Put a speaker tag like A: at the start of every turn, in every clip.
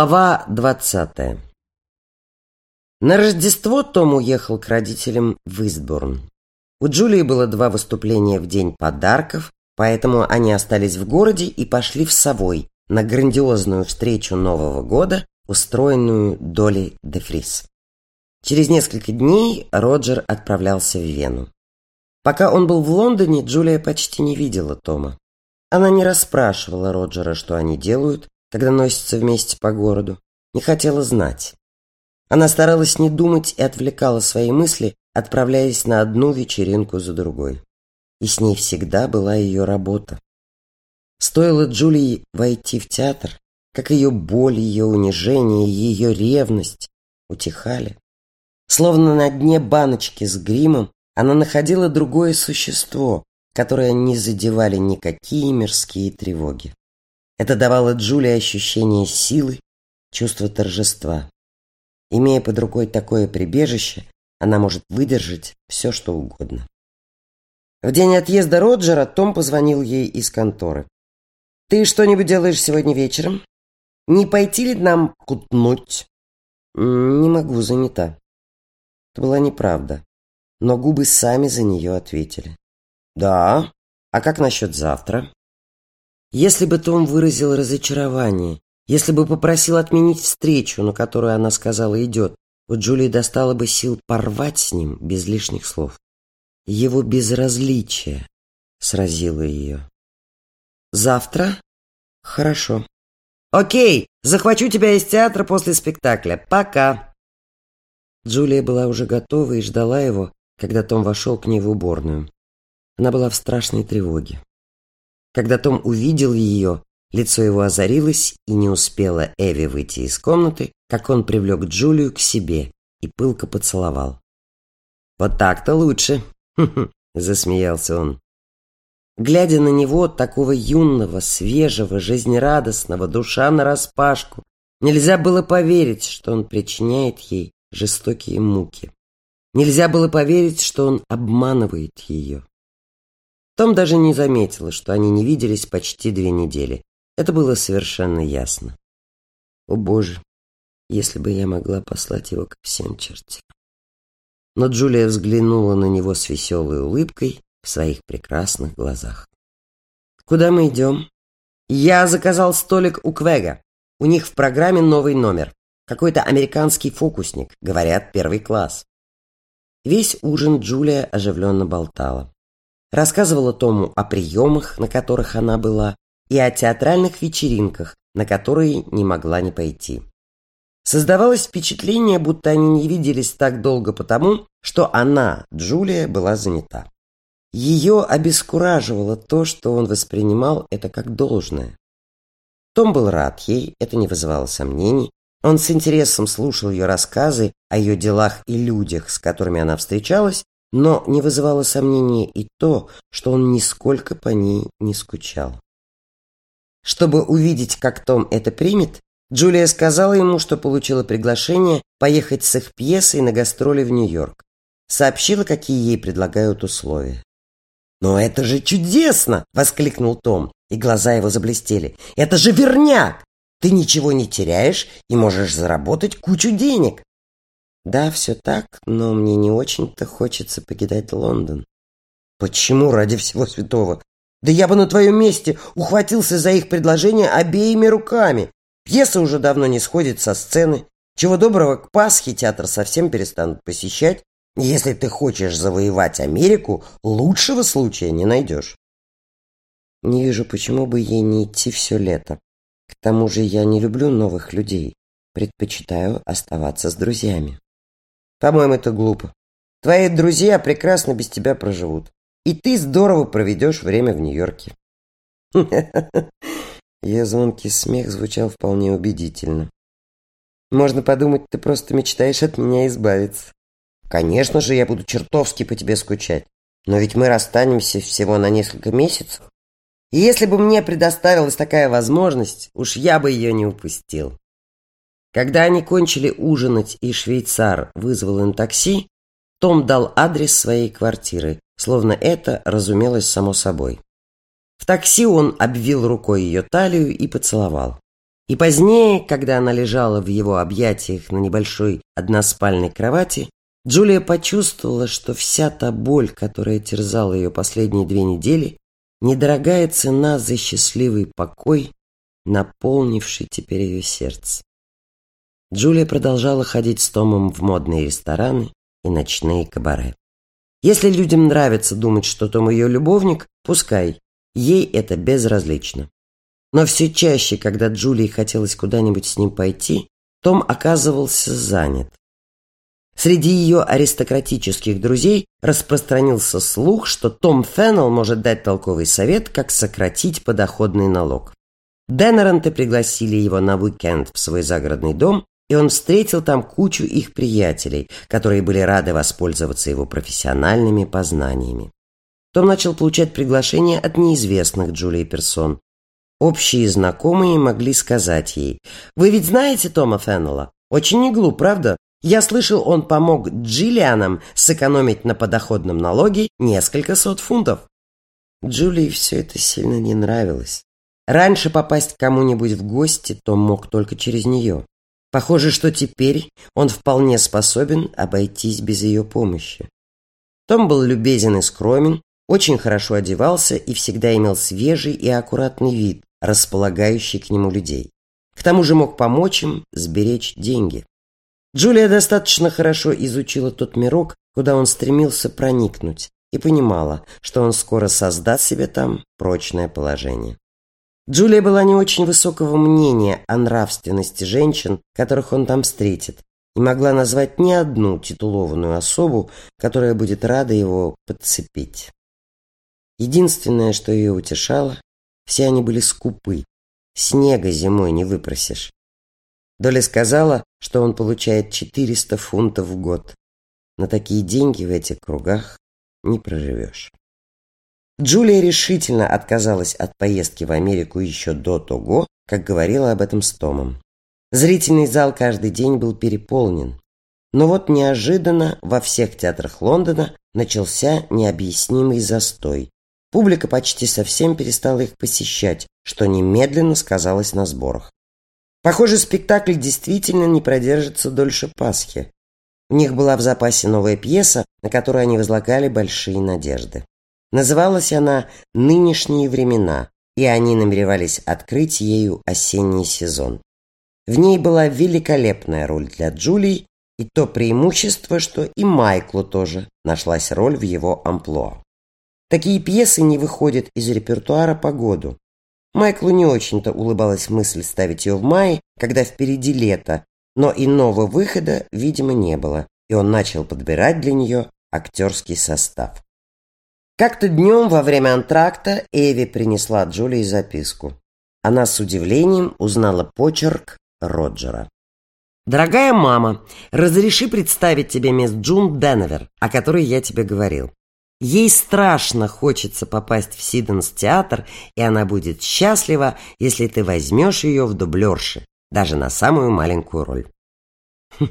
A: Глава двадцатая На Рождество Том уехал к родителям в Истборн. У Джулии было два выступления в день подарков, поэтому они остались в городе и пошли в Совой на грандиозную встречу Нового года, устроенную Доли де Фрис. Через несколько дней Роджер отправлялся в Вену. Пока он был в Лондоне, Джулия почти не видела Тома. Она не расспрашивала Роджера, что они делают, когда носятся вместе по городу, не хотела знать. Она старалась не думать и отвлекала свои мысли, отправляясь на одну вечеринку за другой. И с ней всегда была ее работа. Стоило Джулии войти в театр, как ее боль, ее унижение, ее ревность утихали. Словно на дне баночки с гримом она находила другое существо, которое не задевали никакие мирские тревоги. Это давало Джулии ощущение силы, чувство торжества. Имея под рукой такое прибежище, она может выдержать все, что угодно. В день отъезда Роджера Том позвонил ей из конторы. «Ты что-нибудь делаешь сегодня вечером? Не пойти ли нам кутнуть?» «Не могу, занята». Это была неправда, но губы сами за нее ответили. «Да? А как насчет завтра?» Если бы Том выразил разочарование, если бы попросил отменить встречу, на которую она сказала идет, у Джулии достало бы сил порвать с ним без лишних слов. Его безразличие сразило ее. «Завтра? Хорошо. Окей, захвачу тебя из театра после спектакля. Пока!» Джулия была уже готова и ждала его, когда Том вошел к ней в уборную. Она была в страшной тревоге. Когда Том увидел ее, лицо его озарилось, и не успела Эви выйти из комнаты, как он привлек Джулию к себе и пылко поцеловал. «Вот так-то лучше!» — засмеялся он. Глядя на него, такого юного, свежего, жизнерадостного, душа нараспашку, нельзя было поверить, что он причиняет ей жестокие муки. Нельзя было поверить, что он обманывает ее. Том даже не заметила, что они не виделись почти две недели. Это было совершенно ясно. О боже, если бы я могла послать его ко всем чертям. Но Джулия взглянула на него с веселой улыбкой в своих прекрасных глазах. «Куда мы идем?» «Я заказал столик у Квега. У них в программе новый номер. Какой-то американский фокусник. Говорят, первый класс». Весь ужин Джулия оживленно болтала. Рассказывала Тому о приемах, на которых она была, и о театральных вечеринках, на которые не могла не пойти. Создавалось впечатление, будто они не виделись так долго потому, что она, Джулия, была занята. Ее обескураживало то, что он воспринимал это как должное. Том был рад ей, это не вызывало сомнений. Он с интересом слушал ее рассказы о ее делах и людях, с которыми она встречалась, но не вызывало сомнения и то, что он нисколько по ней не скучал. Чтобы увидеть, как Том это примет, Джулия сказала ему, что получила приглашение поехать с их пьесой на гастроли в Нью-Йорк. Сообщила, какие ей предлагают условия. «Но это же чудесно!» — воскликнул Том, и глаза его заблестели. «Это же верняк! Ты ничего не теряешь и можешь заработать кучу денег!» Да, все так, но мне не очень-то хочется покидать Лондон. Почему ради всего святого? Да я бы на твоем месте ухватился за их предложение обеими руками. Пьеса уже давно не сходит со сцены. Чего доброго, к Пасхе театр совсем перестанут посещать. Если ты хочешь завоевать Америку, лучшего случая не найдешь. Не вижу, почему бы ей не идти все лето. К тому же я не люблю новых людей. Предпочитаю оставаться с друзьями. По-моему, это глупо. Твои друзья прекрасно без тебя проживут. И ты здорово проведешь время в Нью-Йорке. Ее звонкий смех звучал вполне убедительно. Можно подумать, ты просто мечтаешь от меня избавиться. Конечно же, я буду чертовски по тебе скучать. Но ведь мы расстанемся всего на несколько месяцев. И если бы мне предоставилась такая возможность, уж я бы ее не упустил. Когда они кончили ужинать и швейцар вызвал им такси, Том дал адрес своей квартиры, словно это разумелось само собой. В такси он обвил рукой ее талию и поцеловал. И позднее, когда она лежала в его объятиях на небольшой односпальной кровати, Джулия почувствовала, что вся та боль, которая терзала ее последние две недели, недорогая цена за счастливый покой, наполнивший теперь ее сердце. Джулия продолжала ходить с Томом в модные рестораны и ночные кабаре. Если людям нравится думать, что Том ее любовник, пускай, ей это безразлично. Но все чаще, когда Джулии хотелось куда-нибудь с ним пойти, Том оказывался занят. Среди ее аристократических друзей распространился слух, что Том Феннелл может дать толковый совет, как сократить подоходный налог. Деннеранты пригласили его на уикенд в свой загородный дом, и он встретил там кучу их приятелей, которые были рады воспользоваться его профессиональными познаниями. Том начал получать приглашения от неизвестных Джулии персон. Общие знакомые могли сказать ей, «Вы ведь знаете Тома Феннелла? Очень не глуп, правда? Я слышал, он помог Джиллианам сэкономить на подоходном налоге несколько сот фунтов. Джулии все это сильно не нравилось. Раньше попасть к кому-нибудь в гости Том мог только через нее. Похоже, что теперь он вполне способен обойтись без ее помощи. Том был любезен и скромен, очень хорошо одевался и всегда имел свежий и аккуратный вид, располагающий к нему людей. К тому же мог помочь им сберечь деньги. Джулия достаточно хорошо изучила тот мирок, куда он стремился проникнуть, и понимала, что он скоро создаст себе там прочное положение. Джулия была не очень высокого мнения о нравственности женщин, которых он там встретит, и могла назвать ни одну титулованную особу, которая будет рада его подцепить. Единственное, что ее утешало, все они были скупы. Снега зимой не выпросишь. Доля сказала, что он получает 400 фунтов в год. На такие деньги в этих кругах не проживешь. Джулия решительно отказалась от поездки в Америку еще до того, как говорила об этом с Томом. Зрительный зал каждый день был переполнен. Но вот неожиданно во всех театрах Лондона начался необъяснимый застой. Публика почти совсем перестала их посещать, что немедленно сказалось на сборах. Похоже, спектакль действительно не продержится дольше Пасхи. У них была в запасе новая пьеса, на которую они возлагали большие надежды. Называлась она «Нынешние времена», и они намеревались открыть ею осенний сезон. В ней была великолепная роль для Джулии, и то преимущество, что и Майклу тоже нашлась роль в его амплуа. Такие пьесы не выходят из репертуара по году, Майклу не очень-то улыбалась мысль ставить ее в мае, когда впереди лето, но иного выхода, видимо, не было, и он начал подбирать для нее актерский состав. Как-то днем во время антракта Эви принесла Джулии записку. Она с удивлением узнала почерк Роджера. «Дорогая мама, разреши представить тебе мисс Джун Денвер, о которой я тебе говорил. Ей страшно хочется попасть в Сиденс театр, и она будет счастлива, если ты возьмешь ее в дублерши, даже на самую маленькую роль. Хм,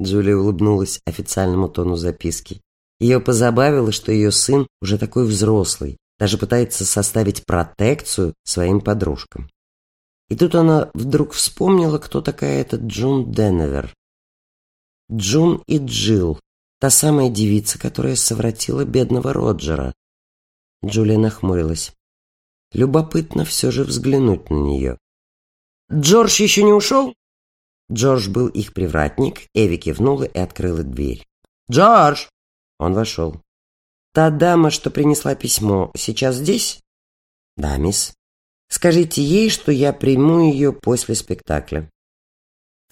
A: Джулия улыбнулась официальному тону записки. Ее позабавило, что ее сын уже такой взрослый, даже пытается составить протекцию своим подружкам. И тут она вдруг вспомнила, кто такая эта Джун Денвер. Джун и Джилл Та самая девица, которая совратила бедного Роджера. Джулия нахмурилась. Любопытно все же взглянуть на нее. «Джордж еще не ушел?» Джордж был их привратник, Эви кивнула и открыла дверь. «Джордж!» Он вошел. «Та дама, что принесла письмо, сейчас здесь?» «Да, мисс. Скажите ей, что я приму ее после спектакля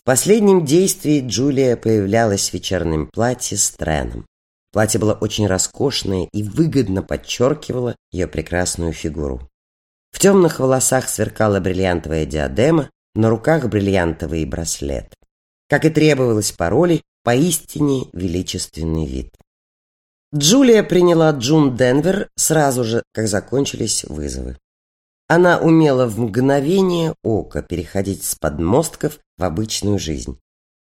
A: последнем действии Джулия появлялась в вечернем платье с треном. Платье было очень роскошное и выгодно подчеркивало ее прекрасную фигуру. В темных волосах сверкала бриллиантовая диадема, на руках бриллиантовый браслет. Как и требовалось по роли, поистине величественный вид. Джулия приняла Джун Денвер сразу же, как закончились вызовы. Она умела в мгновение ока переходить с подмостков в обычную жизнь.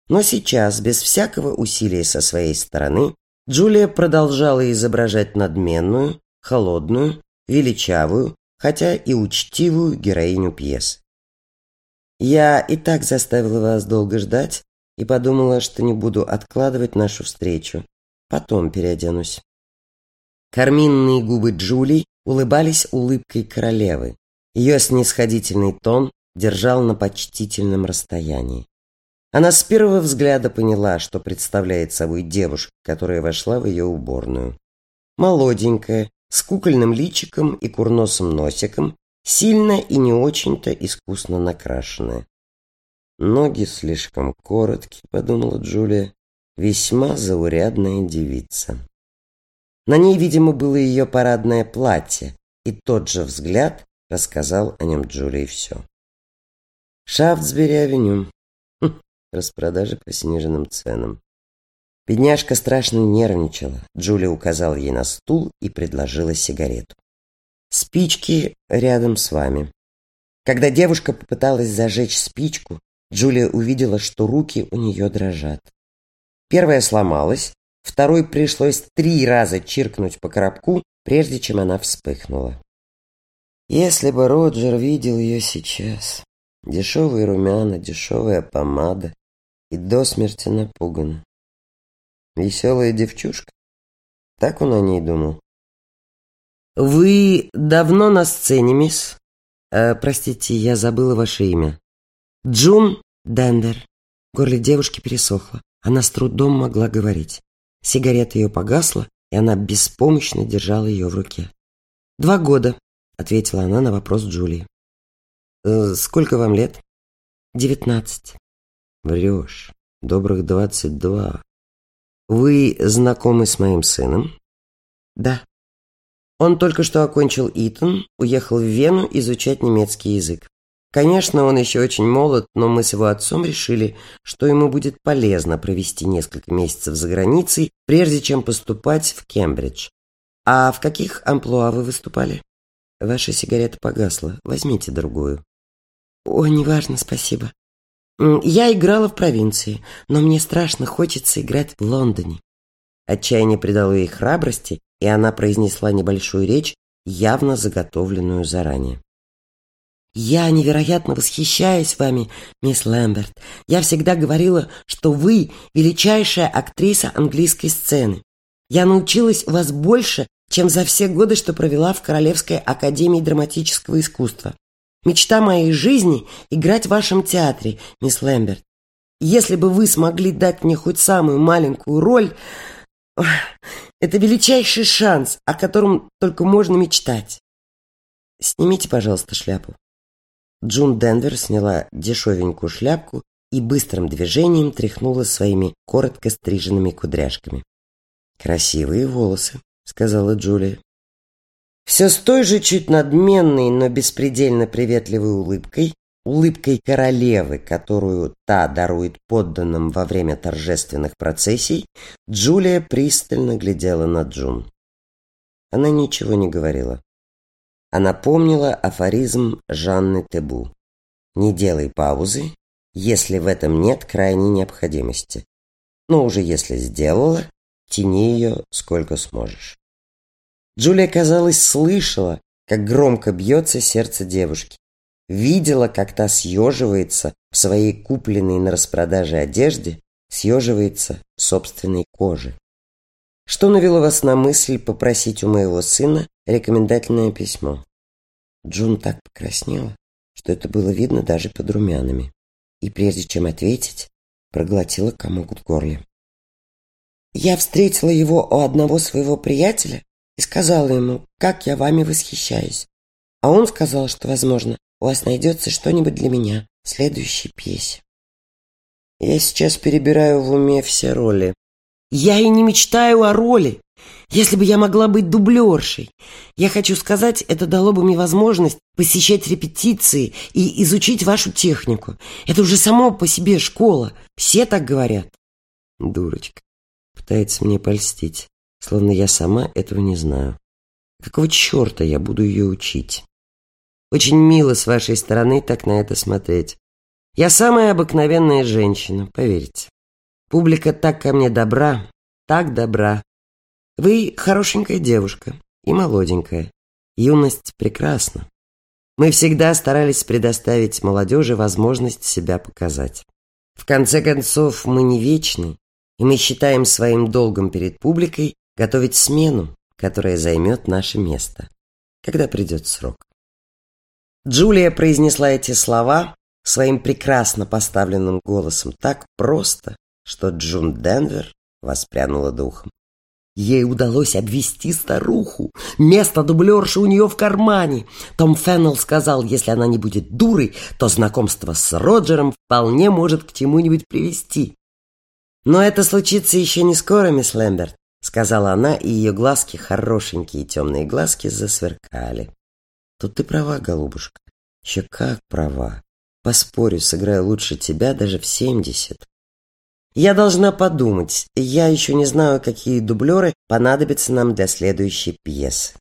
A: Но сейчас, без всякого усилия со своей стороны, Джулия продолжала изображать надменную, холодную, величавую, хотя и учтивую героиню пьес. Я и так заставила вас долго ждать и подумала, что не буду откладывать нашу встречу. Потом переоденусь. Карминные губы Джулии улыбались улыбкой королевы. Ее снисходительный тон держал на почтительном расстоянии. Она с первого взгляда поняла, что представляет собой девушка, которая вошла в ее уборную. Молоденькая, с кукольным личиком и курносым носиком, сильно и не очень-то искусно накрашенная. «Ноги слишком короткие», — подумала Джулия, — «весьма заурядная девица». На ней, видимо, было ее парадное платье, и тот же взгляд рассказал о нем Джулии все. Шафтсбери-авеню. Хм, распродажи по сниженным ценам. Бедняжка страшно нервничала. Джулия указала ей на стул и предложила сигарету. «Спички рядом с вами». Когда девушка попыталась зажечь спичку, Джулия увидела, что руки у нее дрожат. Первая сломалась, второй пришлось три раза чиркнуть по коробку, прежде чем она вспыхнула. Если бы Роджер видел ее сейчас, дешевые румяна, дешевая помада и до смерти напугана. Веселая девчушка. Так он о ней думал. «Вы давно на сцене, мисс?» э, «Простите, я забыла ваше имя». «Джун Дендер». Горле девушки пересохло. Она с трудом могла говорить. Сигарета ее погасла, и она беспомощно держала ее в руке. «Два года», — ответила она на вопрос Джулии. «Э, «Сколько вам лет?» «Девятнадцать». «Врешь. Добрых двадцать два. Вы знакомы с моим сыном?» «Да». Он только что окончил Итон, уехал в Вену изучать немецкий язык. Конечно, он еще очень молод, но мы с его отцом решили, что ему будет полезно провести несколько месяцев за границей, прежде чем поступать в Кембридж. А в каких амплуа вы выступали? Ваша сигарета погасла. Возьмите другую. О, неважно, спасибо. Я играла в провинции, но мне страшно хочется играть в Лондоне. Отчаяние придало ей храбрости, и она произнесла небольшую речь, явно заготовленную заранее. «Я невероятно восхищаюсь вами, мисс Лэмберт. Я всегда говорила, что вы величайшая актриса английской сцены. Я научилась у вас больше, чем за все годы, что провела в Королевской академии драматического искусства. Мечта моей жизни — играть в вашем театре, мисс Лэмберт. Если бы вы смогли дать мне хоть самую маленькую роль, это величайший шанс, о котором только можно мечтать. Снимите, пожалуйста, шляпу. Джун Денвер сняла дешевенькую шляпку и быстрым движением тряхнула своими коротко стриженными кудряшками. «Красивые волосы», — сказала Джулия. Все с той же чуть надменной, но беспредельно приветливой улыбкой, улыбкой королевы, которую та дарует подданным во время торжественных процессий, Джулия пристально глядела на Джун. Она ничего не говорила. Она помнила афоризм Жанны Тебу. «Не делай паузы, если в этом нет крайней необходимости. Но уже если сделала, тяни ее сколько сможешь». Джулия, казалось, слышала, как громко бьется сердце девушки. Видела, как та съеживается в своей купленной на распродаже одежде, съеживается в собственной коже. Что навело вас на мысль попросить у моего сына рекомендательное письмо? Джун так покраснела, что это было видно даже под румянами. И прежде чем ответить, проглотила комок в горле. Я встретила его у одного своего приятеля, и сказала ему, как я вами восхищаюсь. А он сказал, что, возможно, у вас найдется что-нибудь для меня в следующей пьесе. Я сейчас перебираю в уме все роли. Я и не мечтаю о роли. Если бы я могла быть дублершей. Я хочу сказать, это дало бы мне возможность посещать репетиции и изучить вашу технику. Это уже само по себе школа. Все так говорят. Дурочка. Пытается мне польстить словно я сама этого не знаю. Какого черта я буду ее учить? Очень мило с вашей стороны так на это смотреть. Я самая обыкновенная женщина, поверьте. Публика так ко мне добра, так добра. Вы хорошенькая девушка и молоденькая. Юность прекрасна. Мы всегда старались предоставить молодежи возможность себя показать. В конце концов, мы не вечны, и мы считаем своим долгом перед публикой готовить смену, которая займет наше место, когда придет срок. Джулия произнесла эти слова своим прекрасно поставленным голосом так просто, что Джун Денвер воспрянула духом. Ей удалось обвести старуху. Место дублерши у нее в кармане. Том Феннелл сказал, если она не будет дурой, то знакомство с Роджером вполне может к чему-нибудь привести. «Но это случится еще не скоро, мисс Лэмберт», — сказала она, и ее глазки, хорошенькие темные глазки, засверкали. «Тут ты права, голубушка. Еще как права. Поспорю, сыграю лучше тебя даже в семьдесят. Я должна подумать. Я еще не знаю, какие дублеры понадобятся нам для следующей пьесы.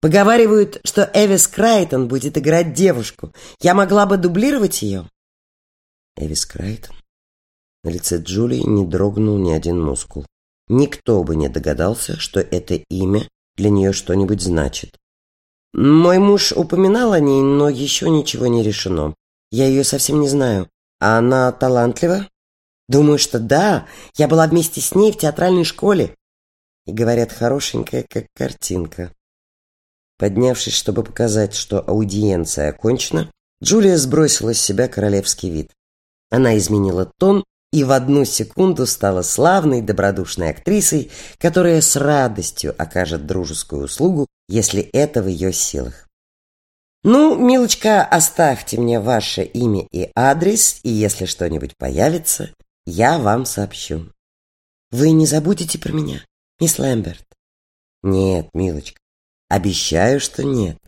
A: Поговаривают, что Эвис Крайтон будет играть девушку. Я могла бы дублировать ее? Эвис Крайтон? На лице Джулии не дрогнул ни один мускул. Никто бы не догадался, что это имя для нее что-нибудь значит. Мой муж упоминал о ней, но еще ничего не решено. Я ее совсем не знаю. А она талантлива? Думаю, что да. Я была вместе с ней в театральной школе. И говорят, хорошенькая, как картинка. Поднявшись, чтобы показать, что аудиенция окончена, Джулия сбросила с себя королевский вид. Она изменила тон и в одну секунду стала славной, добродушной актрисой, которая с радостью окажет дружескую услугу, если это в ее силах. «Ну, милочка, оставьте мне ваше имя и адрес, и если что-нибудь появится, я вам сообщу. Вы не забудете про меня, мисс Лэмберт? Нет, милочка, обещаю, что нет.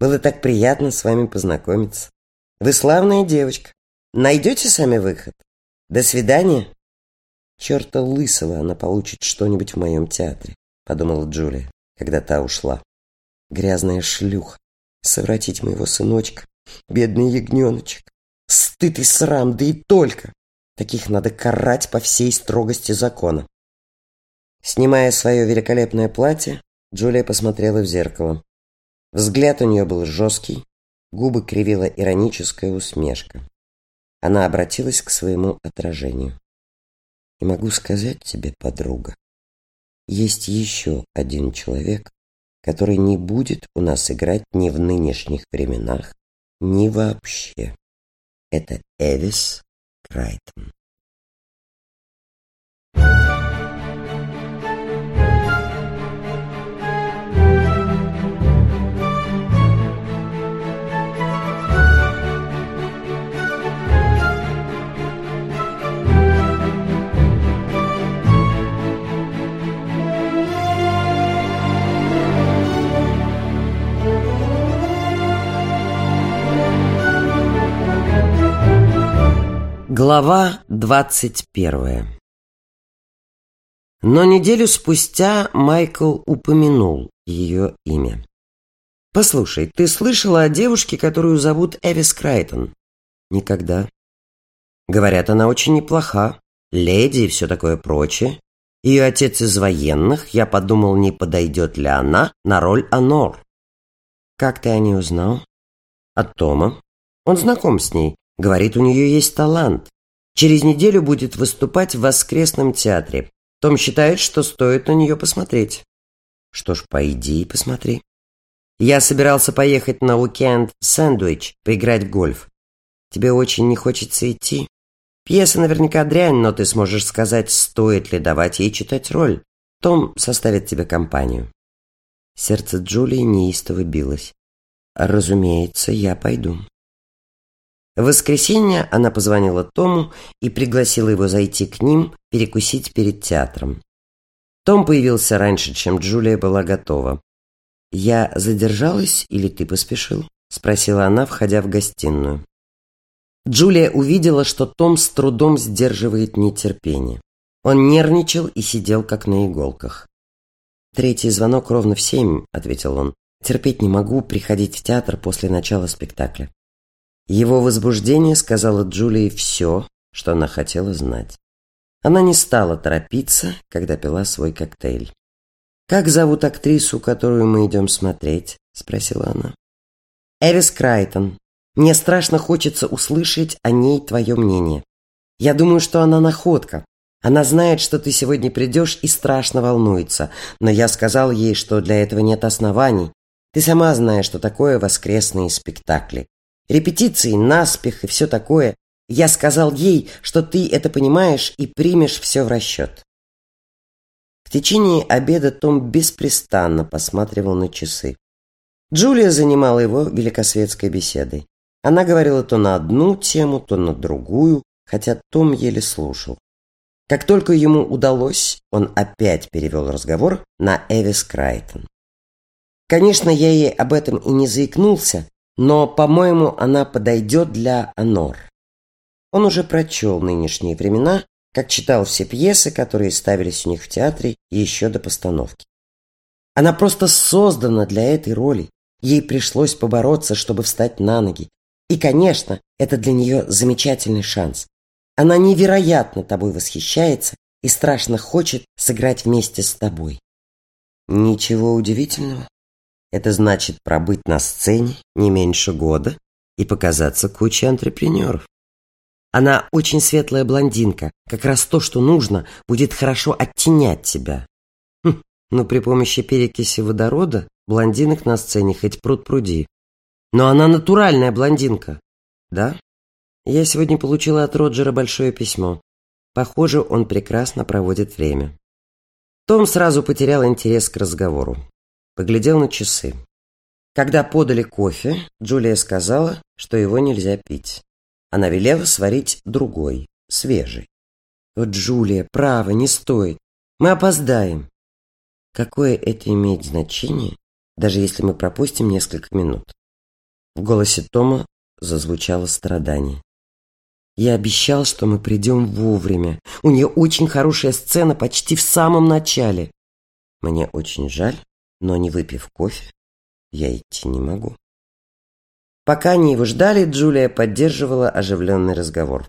A: Было так приятно с вами познакомиться. Вы славная девочка. Найдете сами выход? До свидания. Черта лысого она получит что-нибудь в моем театре, подумала Джулия, когда та ушла. Грязная шлюха. Совратить моего сыночка. Бедный ягненочек. Стыд и срам, да и только. Таких надо карать по всей строгости закона. Снимая свое великолепное платье, Джулия посмотрела в зеркало. Взгляд у нее был жесткий, губы кривила ироническая усмешка. Она обратилась к своему отражению. «И могу сказать тебе, подруга, есть еще один человек, который не будет у нас играть ни в нынешних временах, ни вообще. Это Эвис Крайтон. Глава двадцать первая Но неделю спустя Майкл упомянул ее имя. «Послушай, ты слышала о девушке, которую зовут Эвис Крайтон?» «Никогда». «Говорят, она очень неплоха, леди и все такое прочее. Ее отец из военных, я подумал, не подойдет ли она на роль Анор». «Как ты о ней узнал?» «От Тома. Он знаком с ней, говорит, у нее есть талант. Через неделю будет выступать в воскресном театре. Том считает, что стоит на нее посмотреть. Что ж, пойди и посмотри. Я собирался поехать на уикенд в Сэндвич, поиграть в гольф. Тебе очень не хочется идти? Пьеса наверняка дрянь, но ты сможешь сказать, стоит ли давать ей читать роль. Том составит тебе компанию. Сердце Джулии неистово билось. Разумеется, я пойду. В воскресенье она позвонила Тому и пригласила его зайти к ним перекусить перед театром. Том появился раньше, чем Джулия была готова. «Я задержалась или ты поспешил?» – спросила она, входя в гостиную. Джулия увидела, что Том с трудом сдерживает нетерпение. Он нервничал и сидел как на иголках. «Третий звонок ровно в семь», – ответил он. «Терпеть не могу приходить в театр после начала спектакля». Его возбуждение сказала Джулии все, что она хотела знать. Она не стала торопиться, когда пила свой коктейль. «Как зовут актрису, которую мы идем смотреть?» – спросила она. Эвис Крайтон. Мне страшно хочется услышать о ней твое мнение. Я думаю, что она находка. Она знает, что ты сегодня придешь и страшно волнуется, но я сказал ей, что для этого нет оснований. Ты сама знаешь, что такое воскресные спектакли. Репетиции, наспех и все такое. Я сказал ей, что ты это понимаешь и примешь все в расчет. В течение обеда Том беспрестанно посматривал на часы. Джулия занимала его великосветской беседой. Она говорила то на одну тему, то на другую, хотя Том еле слушал. Как только ему удалось, он опять перевел разговор на Эвис Крайтон. Конечно, я ей об этом и не заикнулся, но, по-моему, она подойдет для Анор. Он уже прочел нынешние времена, как читал все пьесы, которые ставились у них в театре еще до постановки. Она просто создана для этой роли. Ей пришлось побороться, чтобы встать на ноги. И, конечно, это для нее замечательный шанс. Она невероятно тобой восхищается и страшно хочет сыграть вместе с тобой. Ничего удивительного. Это значит пробыть на сцене не меньше года и показаться куче антрепренеров. Она очень светлая блондинка, как раз то, что нужно, будет хорошо оттенять тебя. Хм, но при помощи перекиси водорода блондинок на сцене хоть пруд пруди. Но она натуральная блондинка. Да? Я сегодня получила от Роджера большое письмо. Похоже, он прекрасно проводит время. Том сразу потерял интерес к разговору. Поглядел на часы. Когда подали кофе, Джулия сказала, что его нельзя пить. Она велела сварить другой, свежий. Вот, Джулия, право, не стоит. Мы опоздаем. Какое это имеет значение, даже если мы пропустим несколько минут? В голосе Тома зазвучало страдание. Я обещал, что мы придем вовремя. У нее очень хорошая сцена почти в самом начале. Мне очень жаль, но не выпив кофе, я идти не могу. Пока они его ждали, Джулия поддерживала оживленный разговор.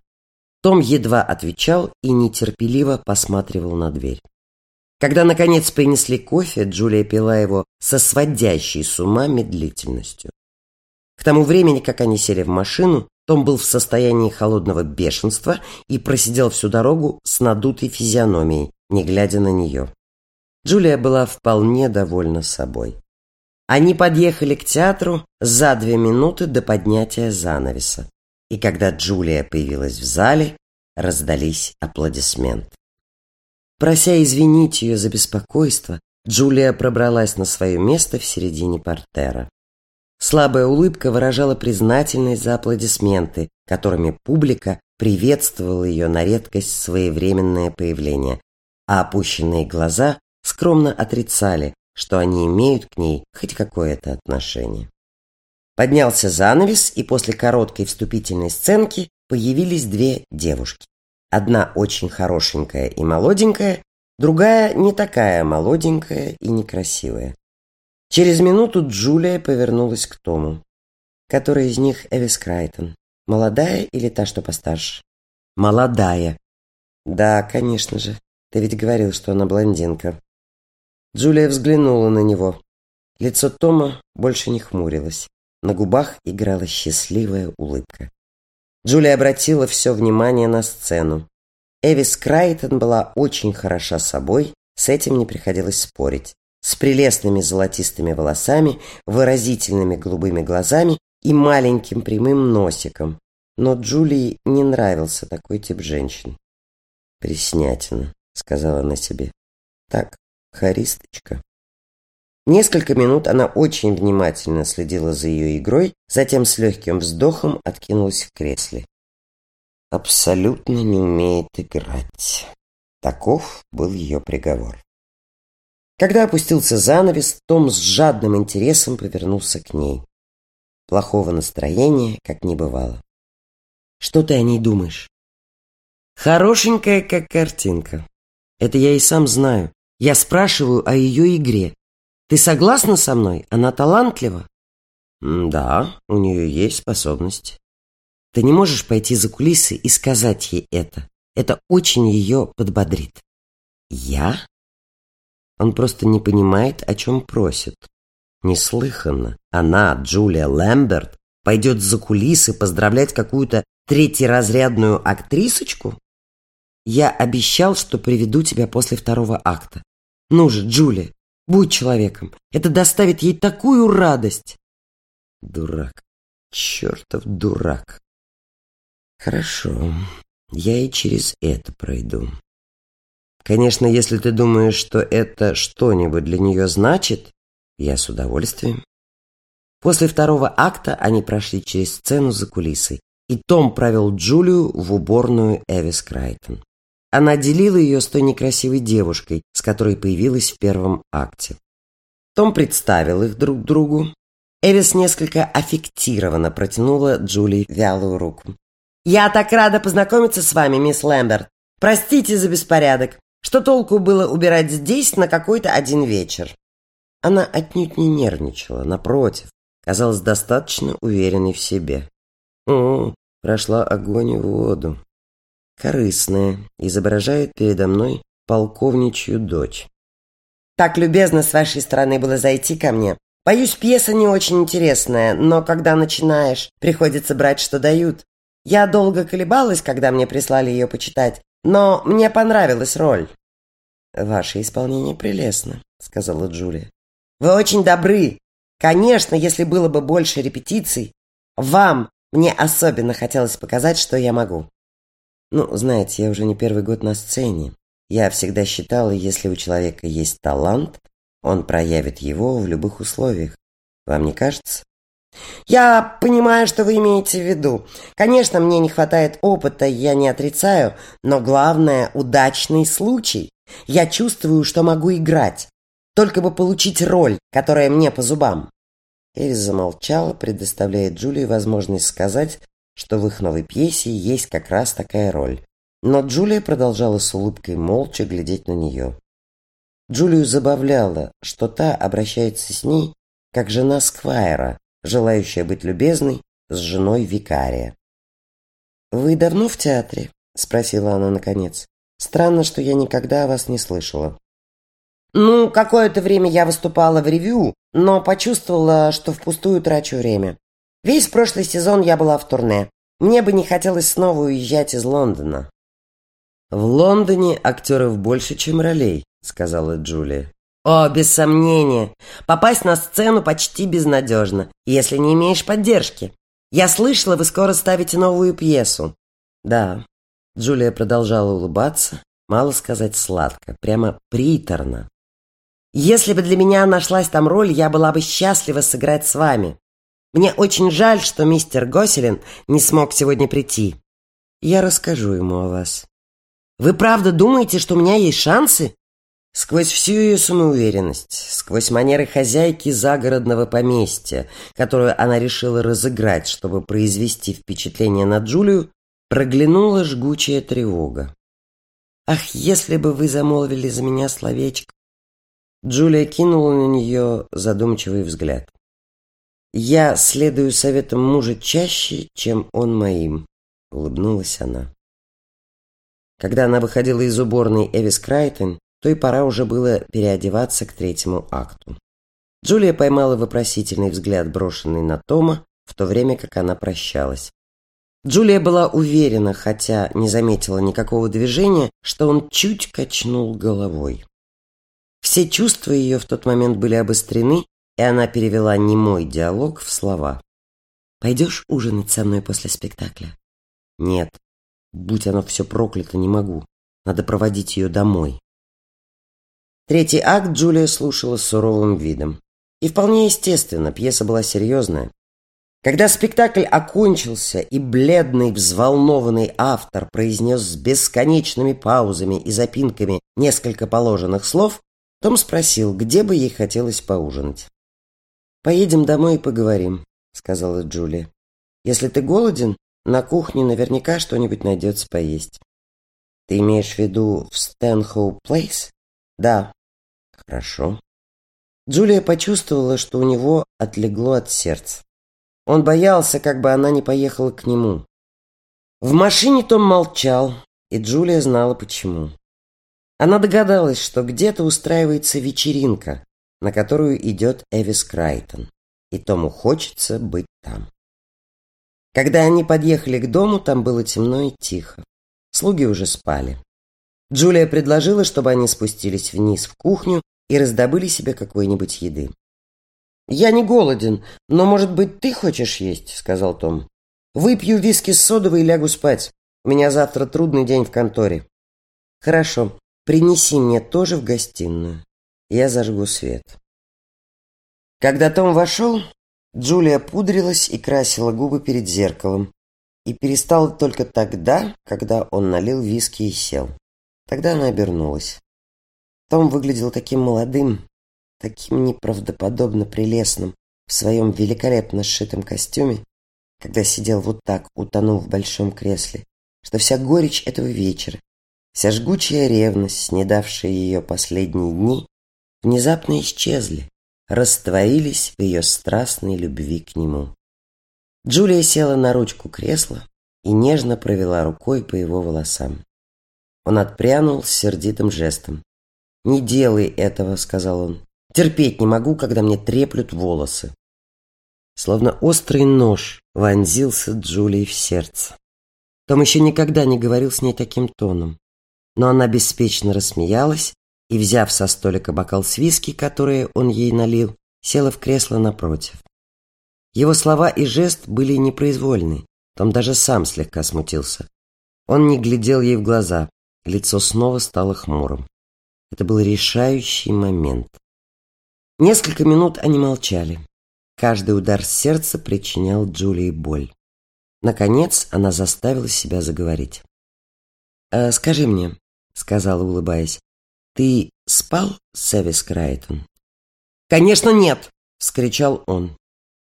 A: Том едва отвечал и нетерпеливо посматривал на дверь. Когда, наконец, принесли кофе, Джулия пила его со сводящей с ума медлительностью. К тому времени, как они сели в машину, том был в состоянии холодного бешенства и просидел всю дорогу с надутой физиономией, не глядя на нее. Джулия была вполне довольна собой. Они подъехали к театру за две минуты до поднятия занавеса. И когда Джулия появилась в зале, раздались аплодисменты. Прося извинить ее за беспокойство, Джулия пробралась на свое место в середине портера. Слабая улыбка выражала признательность за аплодисменты, которыми публика приветствовала ее на редкость своевременное появление, а опущенные глаза скромно отрицали, что они имеют к ней хоть какое-то отношение. Поднялся занавес, и после короткой вступительной сценки появились две девушки. Одна очень хорошенькая и молоденькая, другая не такая молоденькая и некрасивая. Через минуту Джулия повернулась к Тому. Которая из них Эвис Крайтон? Молодая или та, что постарше? Молодая. Да, конечно же. Ты ведь говорил, что она блондинка. Джулия взглянула на него. Лицо Тома больше не хмурилось. На губах играла счастливая улыбка. Джулия обратила все внимание на сцену. Эвис Крайтон была очень хороша собой, с этим не приходилось спорить с прелестными золотистыми волосами, выразительными голубыми глазами и маленьким прямым носиком. Но Джулии не нравился такой тип женщин. «Преснятина», — сказала она себе. «Так, харисточка». Несколько минут она очень внимательно следила за ее игрой, затем с легким вздохом откинулась в кресле. «Абсолютно не умеет играть». Таков был ее приговор. Когда опустился занавес, Том с жадным интересом повернулся к ней. Плохого настроения, как не бывало. «Что ты о ней думаешь?» «Хорошенькая, как картинка. Это я и сам знаю. Я спрашиваю о ее игре. Ты согласна со мной? Она талантлива?» «Да, у нее есть способность. Ты не можешь пойти за кулисы и сказать ей это. Это очень ее подбодрит». «Я?» Он просто не понимает, о чем просит. Неслыханно. Она, Джулия Лэмберт, пойдет за кулисы поздравлять какую-то третьеразрядную актрисочку? Я обещал, что приведу тебя после второго акта. Ну же, Джулия, будь человеком. Это доставит ей такую радость. Дурак. Чертов дурак. Хорошо. Я и через это пройду. Конечно, если ты думаешь, что это что-нибудь для нее значит, я с удовольствием. После второго акта они прошли через сцену за кулисой, и Том провел Джулию в уборную Эвис Крайтон. Она делила ее с той некрасивой девушкой, с которой появилась в первом акте. Том представил их друг другу. Эвис несколько аффектированно протянула Джулии вялую руку. «Я так рада познакомиться с вами, мисс Лэмберт. Простите за беспорядок. Что толку было убирать здесь на какой-то один вечер? Она отнюдь не нервничала, напротив, казалась достаточно уверенной в себе. О, прошла огонь и воду. Корыстная, изображает передо мной полковничью дочь. Так любезно с вашей стороны было зайти ко мне. Боюсь, пьеса не очень интересная, но когда начинаешь, приходится брать, что дают. Я долго колебалась, когда мне прислали ее почитать, но мне понравилась роль. «Ваше исполнение прелестно», — сказала Джулия. «Вы очень добры. Конечно, если было бы больше репетиций, вам мне особенно хотелось показать, что я могу». «Ну, знаете, я уже не первый год на сцене. Я всегда считала, если у человека есть талант, он проявит его в любых условиях. Вам не кажется?» «Я понимаю, что вы имеете в виду. Конечно, мне не хватает опыта, я не отрицаю, но главное – удачный случай. Я чувствую, что могу играть, только бы получить роль, которая мне по зубам». Элис замолчала, предоставляя Джулии возможность сказать, что в их новой пьесе есть как раз такая роль. Но Джулия продолжала с улыбкой молча глядеть на нее. Джулию забавляло, что та обращается с ней, как жена Сквайра, желающая быть любезной с женой викария. «Вы давно в театре?» – спросила она наконец. «Странно, что я никогда о вас не слышала». «Ну, какое-то время я выступала в ревю, но почувствовала, что впустую трачу время. Весь прошлый сезон я была в турне. Мне бы не хотелось снова уезжать из Лондона». «В Лондоне актеров больше, чем ролей», — сказала Джулия. О, без сомнения. Попасть на сцену почти безнадежно, если не имеешь поддержки. Я слышала, вы скоро ставите новую пьесу. Да. Джулия продолжала улыбаться, мало сказать сладко, прямо приторно. Если бы для меня нашлась там роль, я была бы счастлива сыграть с вами. Мне очень жаль, что мистер Госелин не смог сегодня прийти. Я расскажу ему о вас. Вы правда думаете, что у меня есть шансы? Сквозь всю ее самоуверенность, сквозь манеры хозяйки загородного поместья, которую она решила разыграть, чтобы произвести впечатление на Джулию, проглянула жгучая тревога. «Ах, если бы вы замолвили за меня словечко!» Джулия кинула на нее задумчивый взгляд. «Я следую советам мужа чаще, чем он моим», — улыбнулась она. Когда она выходила из уборной Эвис Крайтон, то и пора уже было переодеваться к третьему акту. Джулия поймала вопросительный взгляд, брошенный на Тома, в то время как она прощалась. Джулия была уверена, хотя не заметила никакого движения, что он чуть качнул головой. Все чувства ее в тот момент были обострены, и она перевела немой диалог в слова. «Пойдешь ужинать со мной после спектакля?» «Нет. Будь оно все проклято, не могу. Надо проводить ее домой». Третий акт Джулия слушала с суровым видом. И вполне естественно, пьеса была серьезная. Когда спектакль окончился, и бледный, взволнованный автор произнес с бесконечными паузами и запинками несколько положенных слов, том спросил, где бы ей хотелось поужинать. «Поедем домой и поговорим», — сказала Джулия. «Если ты голоден, на кухне наверняка что-нибудь найдется поесть». «Ты имеешь в виду в Стэнхоу Плейс?» «Да». «Хорошо». Джулия почувствовала, что у него отлегло от сердца. Он боялся, как бы она не поехала к нему. В машине Том молчал, и Джулия знала почему. Она догадалась, что где-то устраивается вечеринка, на которую идет Эвис Крайтон, и Тому хочется быть там. Когда они подъехали к дому, там было темно и тихо. Слуги уже спали. Джулия предложила, чтобы они спустились вниз в кухню и раздобыли себе какой-нибудь еды. «Я не голоден, но, может быть, ты хочешь есть?» — сказал Том. «Выпью виски с содовой и лягу спать. У меня завтра трудный день в конторе». «Хорошо, принеси мне тоже в гостиную. Я зажгу свет». Когда Том вошел, Джулия пудрилась и красила губы перед зеркалом. И перестала только тогда, когда он налил виски и сел. Тогда она обернулась. Том выглядел таким молодым, таким неправдоподобно прелестным в своем великолепно сшитом костюме, когда сидел вот так, утонув в большом кресле, что вся горечь этого вечера, вся жгучая ревность, снедавшая ее последние дни, внезапно исчезли, растворились в ее страстной любви к нему. Джулия села на ручку кресла и нежно провела рукой по его волосам. Он отпрянул с сердитым жестом. «Не делай этого», — сказал он. «Терпеть не могу, когда мне треплют волосы». Словно острый нож вонзился Джулии в сердце. Том еще никогда не говорил с ней таким тоном. Но она беспечно рассмеялась и, взяв со столика бокал с виски, который он ей налил, села в кресло напротив. Его слова и жест были непроизвольны. Том даже сам слегка смутился. Он не глядел ей в глаза, Лицо снова стало хмурым. Это был решающий момент. Несколько минут они молчали. Каждый удар сердца причинял Джулии боль. Наконец она заставила себя заговорить. «Э, «Скажи мне», — сказала, улыбаясь, — «ты спал с Эвис Крайтон?» «Конечно нет!» — вскричал он.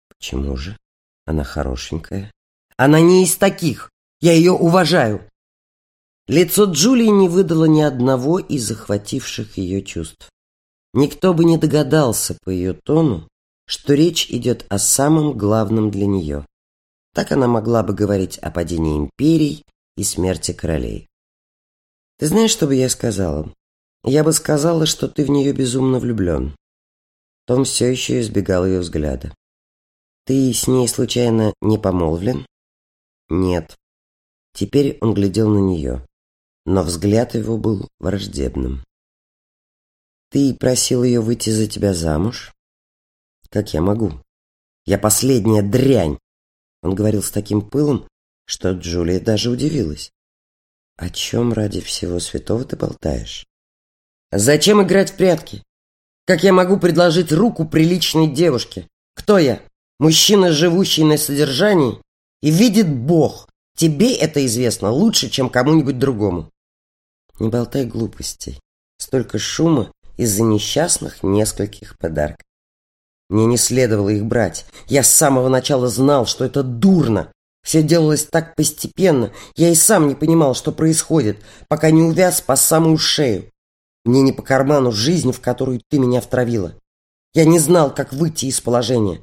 A: «Почему же? Она хорошенькая». «Она не из таких. Я ее уважаю. Лицо Джулии не выдало ни одного из захвативших ее чувств. Никто бы не догадался по ее тону, что речь идет о самом главном для нее. Так она могла бы говорить о падении империй и смерти королей. «Ты знаешь, что бы я сказала? Я бы сказала, что ты в нее безумно влюблен». Том все еще избегал ее взгляда. «Ты с ней случайно не помолвлен?» «Нет». Теперь он глядел на нее но взгляд его был враждебным. «Ты просил ее выйти за тебя замуж?» «Как я могу? Я последняя дрянь!» Он говорил с таким пылом, что Джулия даже удивилась. «О чем ради всего святого ты болтаешь?» «Зачем играть в прятки? Как я могу предложить руку приличной девушке? Кто я? Мужчина, живущий на содержании? И видит Бог, Тебе это известно лучше, чем кому-нибудь другому. Не болтай глупостей. Столько шума из-за несчастных нескольких подарков. Мне не следовало их брать. Я с самого начала знал, что это дурно. Все делалось так постепенно. Я и сам не понимал, что происходит, пока не увяз по самую шею. Мне не по карману жизнь, в которую ты меня втравила. Я не знал, как выйти из положения.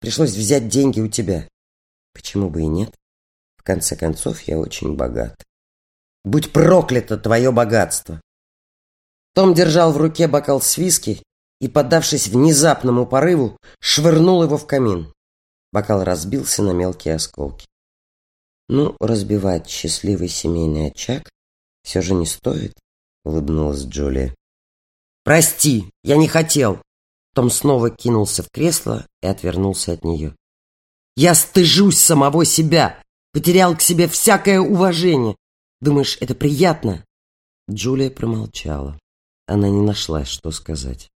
A: Пришлось взять деньги у тебя. Почему бы и нет? В конце концов, я очень богат. Будь проклято твое богатство!» Том держал в руке бокал с виски и, поддавшись внезапному порыву, швырнул его в камин. Бокал разбился на мелкие осколки. «Ну, разбивать счастливый семейный очаг все же не стоит», — улыбнулась Джулия. «Прости, я не хотел!» Том снова кинулся в кресло и отвернулся от нее. «Я стыжусь самого себя! Потерял к себе всякое уважение. Думаешь, это приятно?» Джулия промолчала. Она не нашла, что сказать.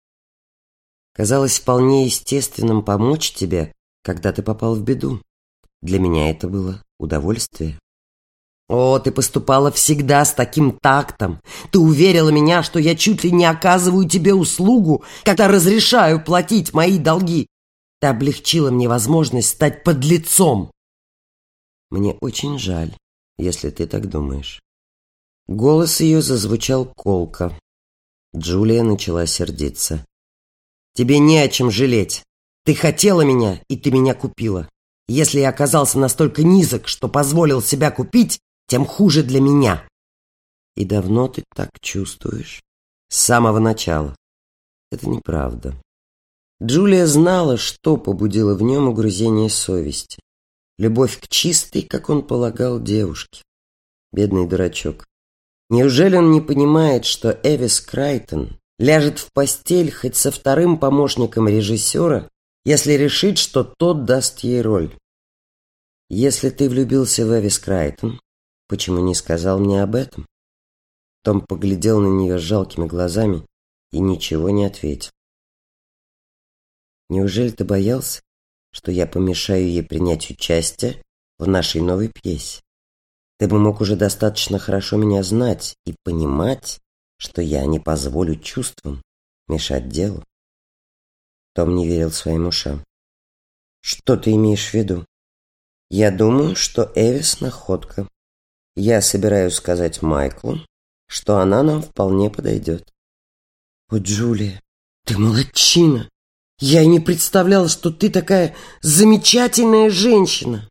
A: Казалось вполне естественным помочь тебе, когда ты попал в беду. Для меня это было удовольствие. О, ты поступала всегда с таким тактом. Ты уверила меня, что я чуть ли не оказываю тебе услугу, когда разрешаю платить мои долги. Ты облегчила мне возможность стать подлецом. Мне очень жаль, если ты так думаешь. Голос ее зазвучал колко. Джулия начала сердиться. Тебе не о чем жалеть. Ты хотела меня, и ты меня купила. Если я оказался настолько низок, что позволил себя купить, тем хуже для меня. И давно ты так чувствуешь? С самого начала. Это неправда. Джулия знала, что побудило в нем угрызение совести. Любовь к чистой, как он полагал, девушке. Бедный дурачок. Неужели он не понимает, что Эвис Крайтон ляжет в постель хоть со вторым помощником режиссера, если решит, что тот даст ей роль? Если ты влюбился в Эвис Крайтон, почему не сказал мне об этом? Том поглядел на нее жалкими глазами и ничего не ответил. Неужели ты боялся, что я помешаю ей принять участие в нашей новой пьесе? Ты бы мог уже достаточно хорошо меня знать и понимать, что я не позволю чувствам мешать делу. Том не верил своим ушам. Что ты имеешь в виду? Я думаю, что Эвис находка. Я собираюсь сказать Майклу, что она нам вполне подойдет. О, Джулия, ты молодчина! Я и не представлял, что ты такая замечательная женщина.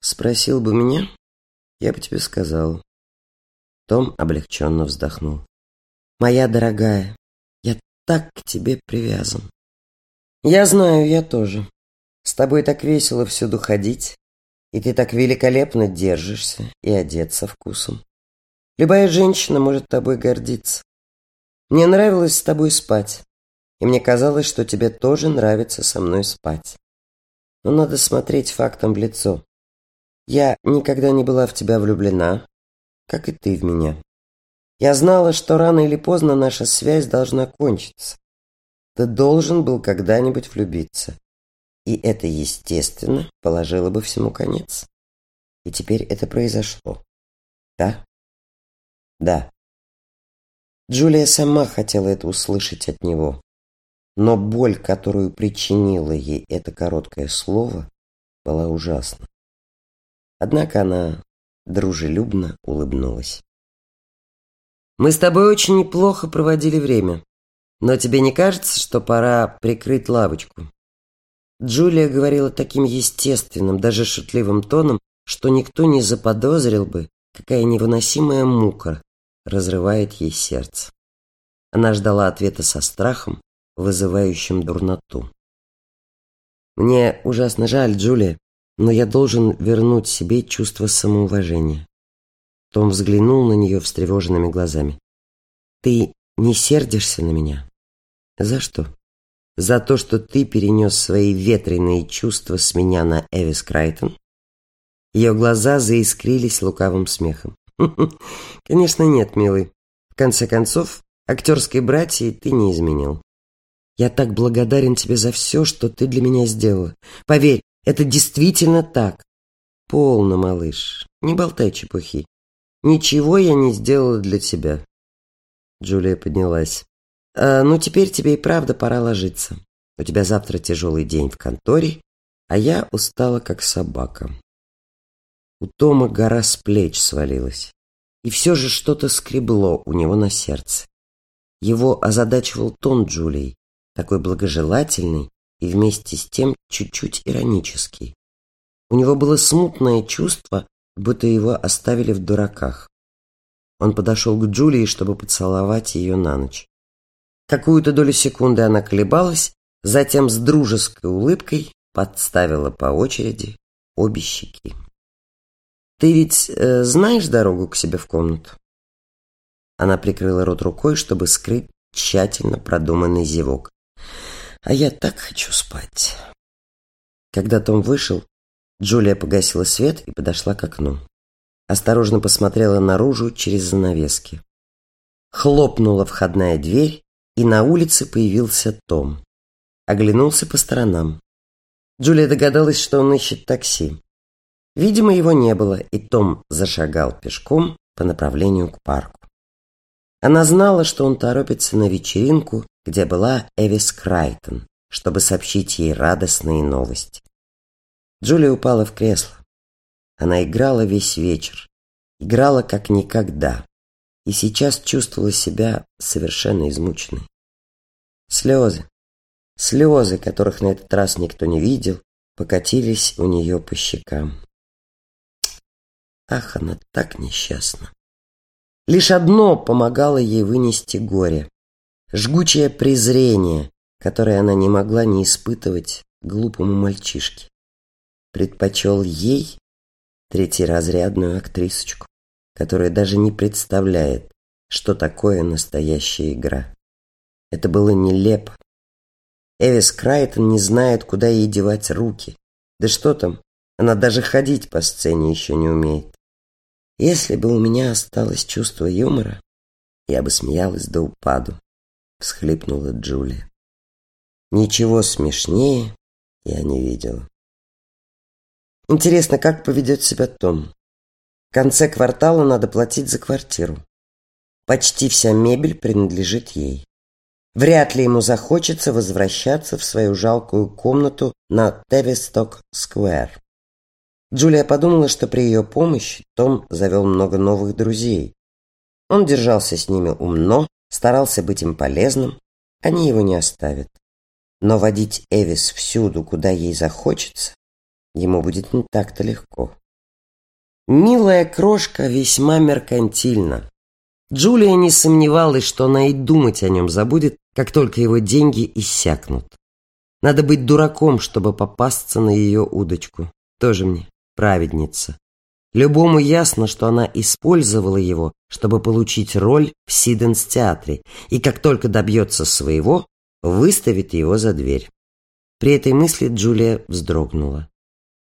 A: Спросил бы меня, я бы тебе сказал. Том облегченно вздохнул. Моя дорогая, я так к тебе привязан. Я знаю, я тоже. С тобой так весело всюду ходить, и ты так великолепно держишься и одеться вкусом. Любая женщина может тобой гордиться. Мне нравилось с тобой спать и мне казалось, что тебе тоже нравится со мной спать. Но надо смотреть фактом в лицо. Я никогда не была в тебя влюблена, как и ты в меня. Я знала, что рано или поздно наша связь должна кончиться. Ты должен был когда-нибудь влюбиться. И это, естественно, положило бы всему конец. И теперь это произошло. Да? Да. Джулия сама хотела это услышать от него. Но боль, которую причинило ей это короткое слово, была ужасна. Однако она дружелюбно улыбнулась. «Мы с тобой очень неплохо проводили время, но тебе не кажется, что пора прикрыть лавочку?» Джулия говорила таким естественным, даже шутливым тоном, что никто не заподозрил бы, какая невыносимая мука разрывает ей сердце. Она ждала ответа со страхом, вызывающим дурноту. «Мне ужасно жаль, Джулия, но я должен вернуть себе чувство самоуважения». Том взглянул на нее встревоженными глазами. «Ты не сердишься на меня?» «За что?» «За то, что ты перенес свои ветреные чувства с меня на Эвис Крайтон?» Ее глаза заискрились лукавым смехом. «Конечно нет, милый. В конце концов, актерской братьи ты не изменил. Я так благодарен тебе за все, что ты для меня сделала. Поверь, это действительно так. Полно, малыш, не болтай чепухи. Ничего я не сделала для тебя. Джулия поднялась. А, ну, теперь тебе и правда пора ложиться. У тебя завтра тяжелый день в конторе, а я устала, как собака. У Тома гора с плеч свалилась. И все же что-то скребло у него на сердце. Его озадачивал тон Джулии, такой благожелательный и вместе с тем чуть-чуть иронический. У него было смутное чувство, будто его оставили в дураках. Он подошел к Джулии, чтобы поцеловать ее на ночь. Какую-то долю секунды она колебалась, затем с дружеской улыбкой подставила по очереди обе щеки. «Ты ведь э, знаешь дорогу к себе в комнату?» Она прикрыла рот рукой, чтобы скрыть тщательно продуманный зевок. А я так хочу спать. Когда Том вышел, Джулия погасила свет и подошла к окну. Осторожно посмотрела наружу через занавески. Хлопнула входная дверь, и на улице появился Том. Оглянулся по сторонам. Джулия догадалась, что он ищет такси. Видимо, его не было, и Том зашагал пешком по направлению к парку. Она знала, что он торопится на вечеринку где была Эвис Крайтон, чтобы сообщить ей радостные новости. Джулия упала в кресло. Она играла весь вечер, играла как никогда, и сейчас чувствовала себя совершенно измученной. Слезы, слезы, которых на этот раз никто не видел, покатились у нее по щекам. Ах, она так несчастна. Лишь одно помогало ей вынести горе жгучее презрение, которой она не могла не испытывать глупому мальчишке. Предпочел ей третьеразрядную актрисочку, которая даже не представляет, что такое настоящая игра. Это было нелепо. Эвис Крайтон не знает, куда ей девать руки. Да что там, она даже ходить по сцене еще не умеет. Если бы у меня осталось чувство юмора, я бы смеялась до упаду, всхлипнула Джулия. Ничего смешнее я не видела. Интересно, как поведет себя Том? В конце квартала надо платить за квартиру. Почти вся мебель принадлежит ей. Вряд ли ему захочется возвращаться в свою жалкую комнату на Тевисток-сквер. Джулия подумала, что при ее помощи Том завел много новых друзей. Он держался с ними умно, старался быть им полезным, они его не оставят. Но водить Эвис всюду, куда ей захочется, ему будет не так-то легко. Милая крошка весьма меркантильна. Джулия не сомневалась, что она и думать о нем забудет, как только его деньги иссякнут. Надо быть дураком, чтобы попасться на ее удочку. Тоже мне праведница. Любому ясно, что она использовала его, чтобы получить роль в Сиденс-театре, и как только добьется своего, выставит его за дверь. При этой мысли Джулия вздрогнула.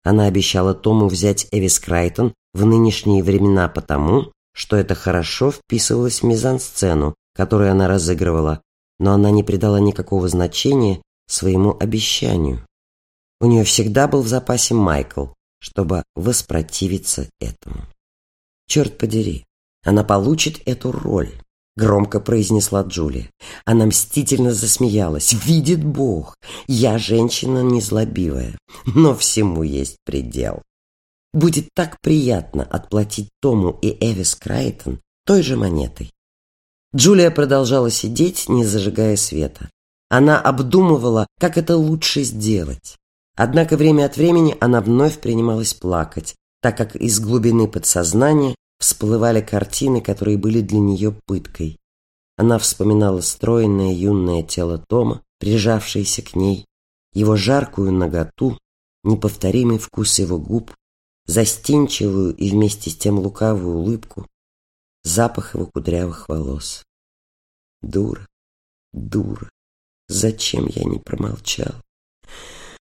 A: Она обещала Тому взять Эвис Крайтон в нынешние времена потому, что это хорошо вписывалось в мизансцену, которую она разыгрывала, но она не придала никакого значения своему обещанию. У нее всегда был в запасе Майкл, чтобы воспротивиться этому. «Черт подери, она получит эту роль», — громко произнесла Джулия. Она мстительно засмеялась. «Видит Бог, я женщина незлобивая, но всему есть предел. Будет так приятно отплатить Тому и Эвис Крайтон той же монетой. Джулия продолжала сидеть, не зажигая света. Она обдумывала, как это лучше сделать. Однако время от времени она вновь принималась плакать, так как из глубины подсознания всплывали картины, которые были для нее пыткой. Она вспоминала стройное юное тело Тома, прижавшееся к ней, его жаркую наготу, неповторимый вкус его губ, застенчивую и вместе с тем лукавую улыбку, запах его кудрявых волос. Дура, дура, зачем я не промолчал?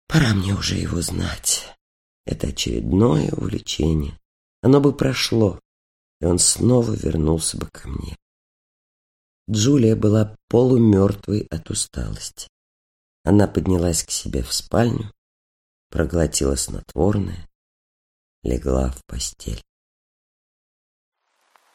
A: Пора мне уже его знать. Это очередное увлечение. Оно бы прошло, и он снова вернулся бы ко мне. Джулия была полумертвой от усталости. Она поднялась к себе в спальню, проглотила снотворное, легла в постель.